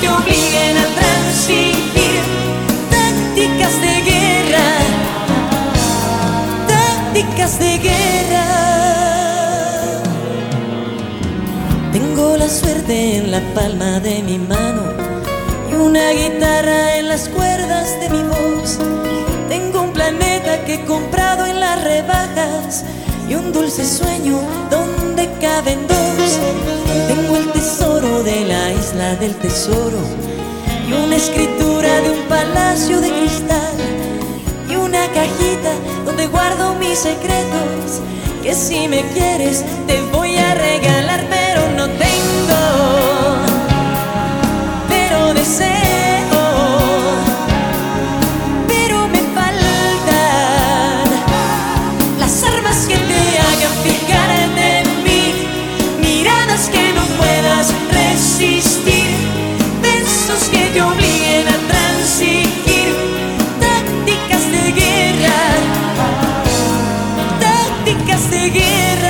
te obliguen a transigir tácticas de guerra, tácticas de guerra. Tengo la suerte en la palma de mi mano y una guitarra en las cuerdas de mi voz. Tengo un planeta que he comprado en las rebajas y un dulce sueño donde caben dos isla del tesoro y una escritura de un palacio de cristal y una cajita donde guardo mis secretos que si me quieres te voy a regalar pero no tengo pero deseo pero me faltan las armas que te hagan fijarte en mí miradas que ti que seguir